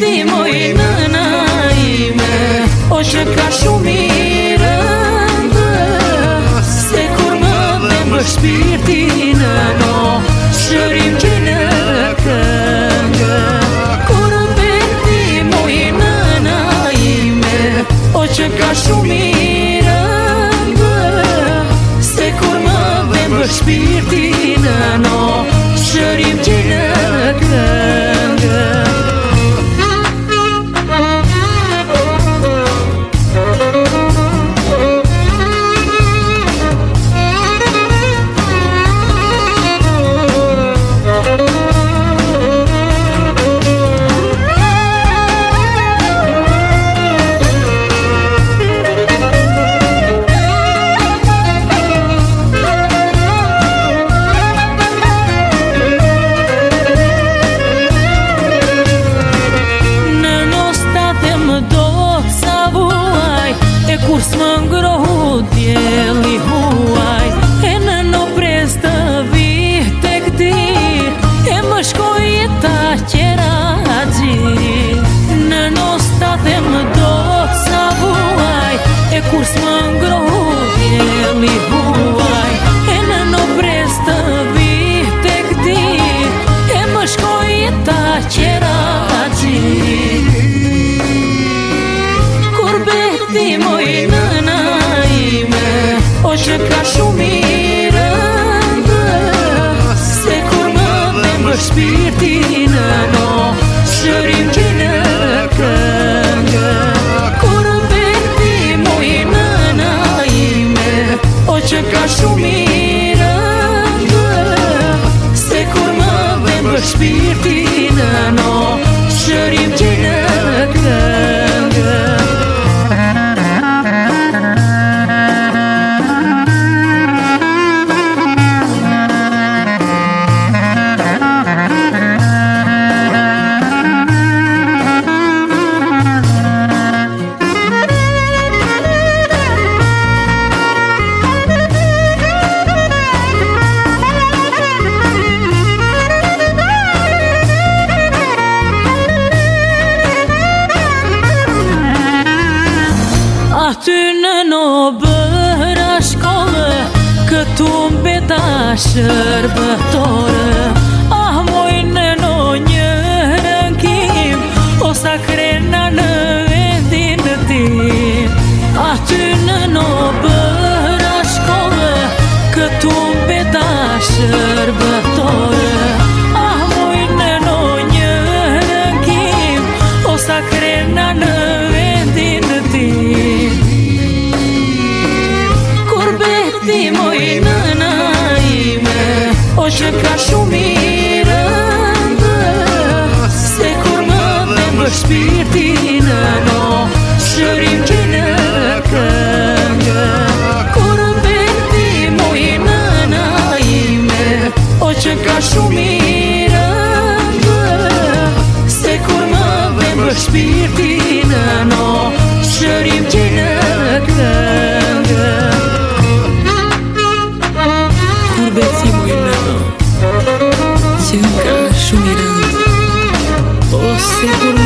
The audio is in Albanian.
ti moj nëna ime O që ka shumë Se kur më dhe më shpirti në no Shërim që në këngë Kur më ti moj nëna ime O që ka shumë Se kur më dhe më shpirti në no Shërim që në këngë ti moj nëna ime O që ka shumë rëndë Se kur më dhe më shpirti Shërim që në këngë Kur më dhe ti moj nëna ime O që ka shumë rëndë Se kur më dhe më shpirti ty në në bëra shkollë Këtu mbeta shërbëtore që ka shumë i Se kur më dhe më shpirti në no Shërim që në këngë Kur më dhe më i më ime O që ka shumë i Se kur më dhe më shpirti në no Gracias.